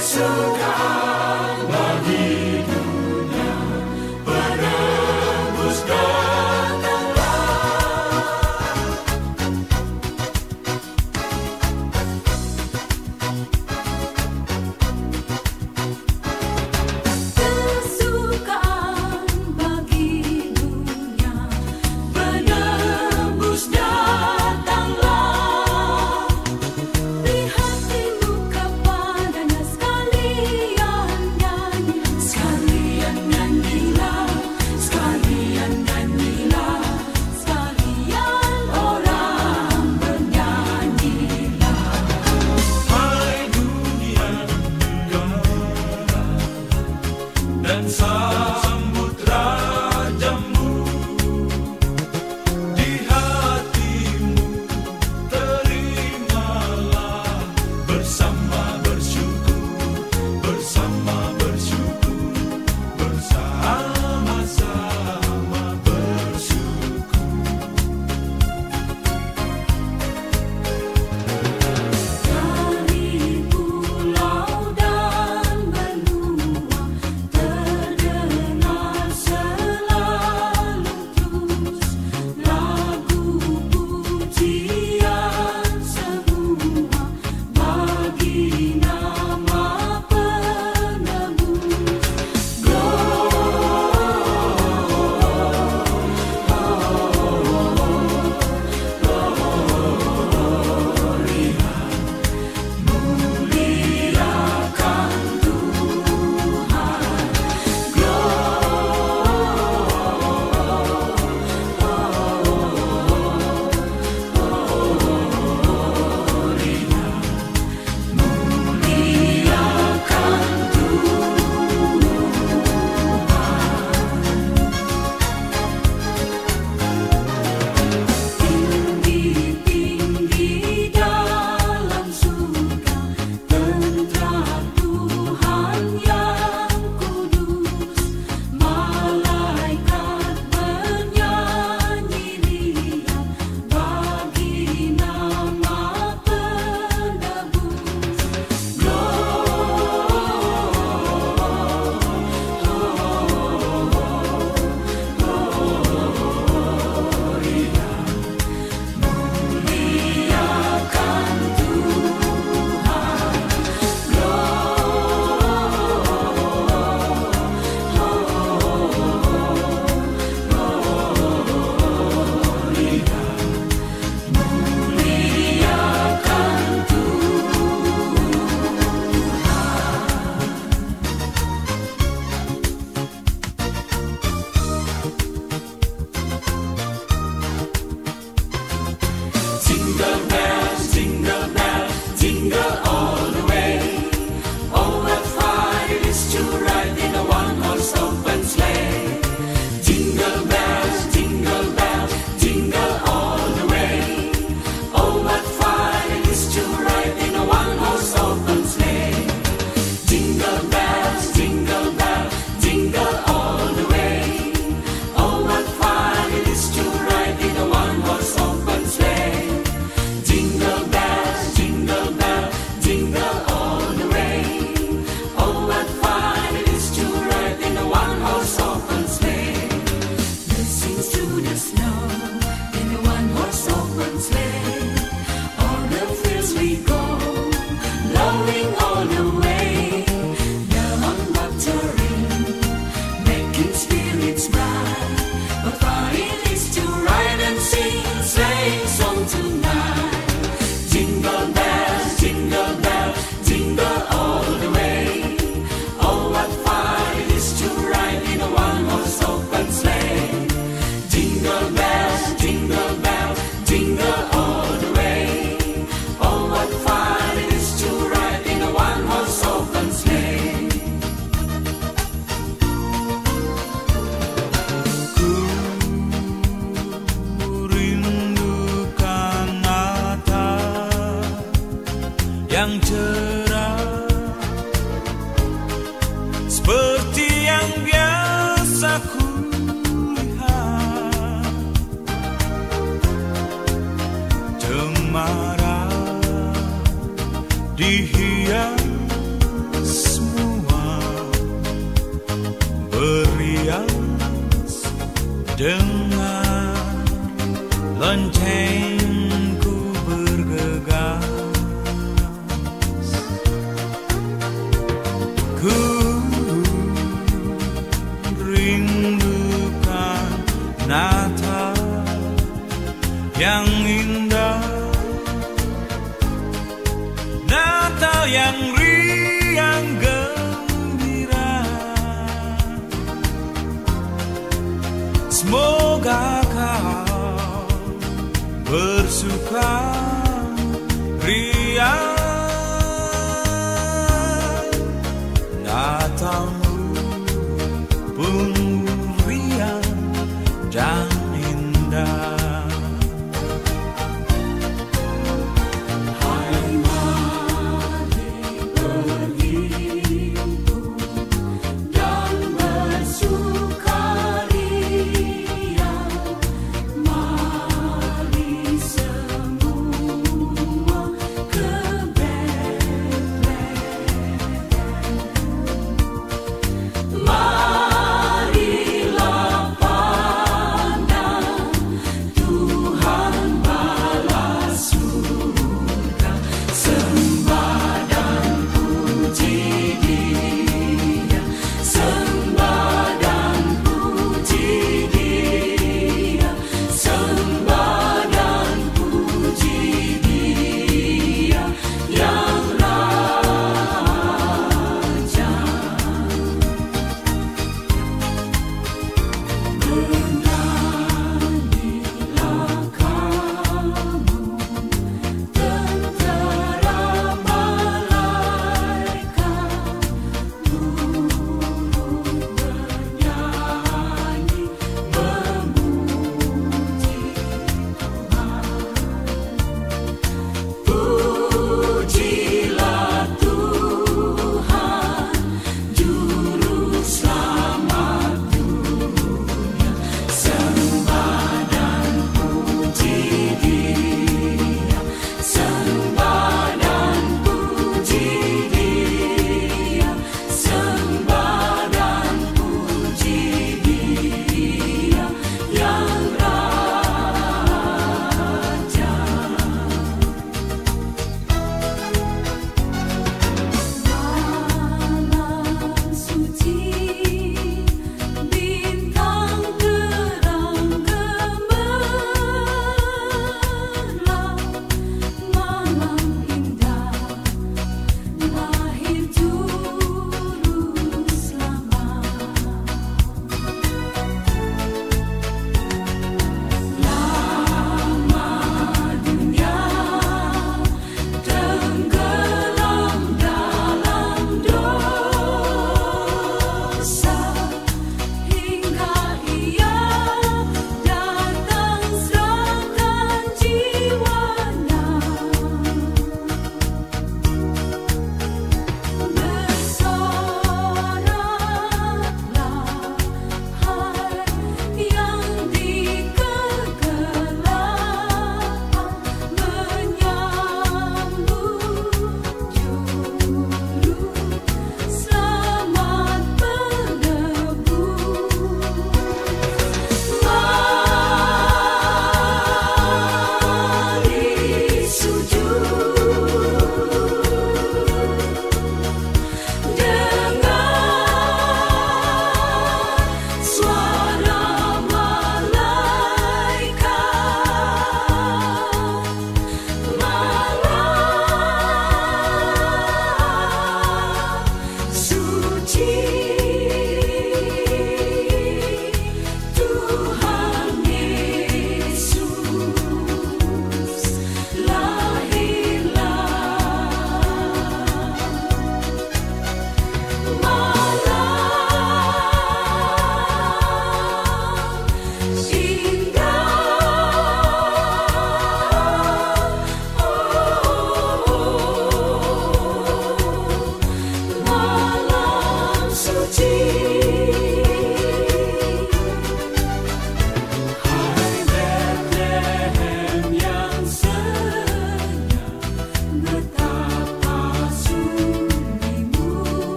kesukaan